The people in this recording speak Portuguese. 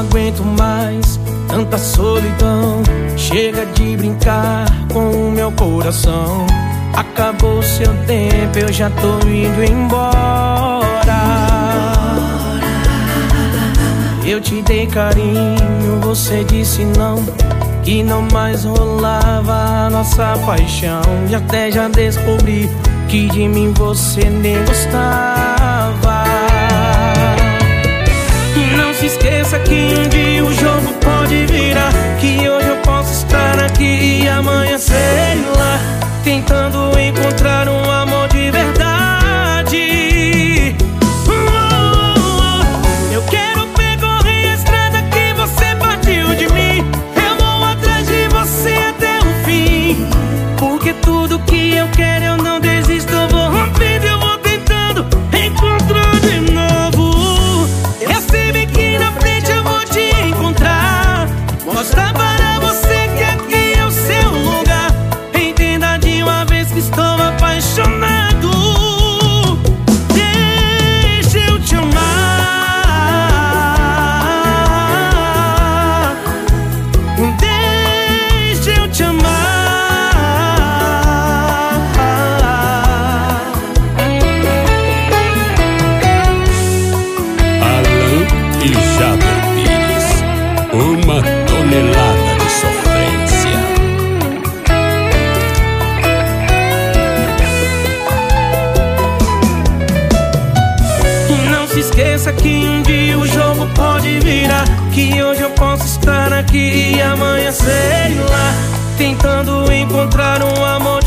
aguento mais tanta solidão. Chega de brincar com o meu coração. Acabou seu tempo, eu já tô indo embora. Eu te dei carinho, você disse não. Que não mais rolava a nossa paixão. E até já descobri que de mim você nem gostava. Porque tudo que eu quero eu não e Jader Pires. Uma tonelada de sofrência. Não se esqueça que um dia o jogo pode virar. Que hoje eu posso estar aqui e amanhã sei lá. Tentando encontrar um amor.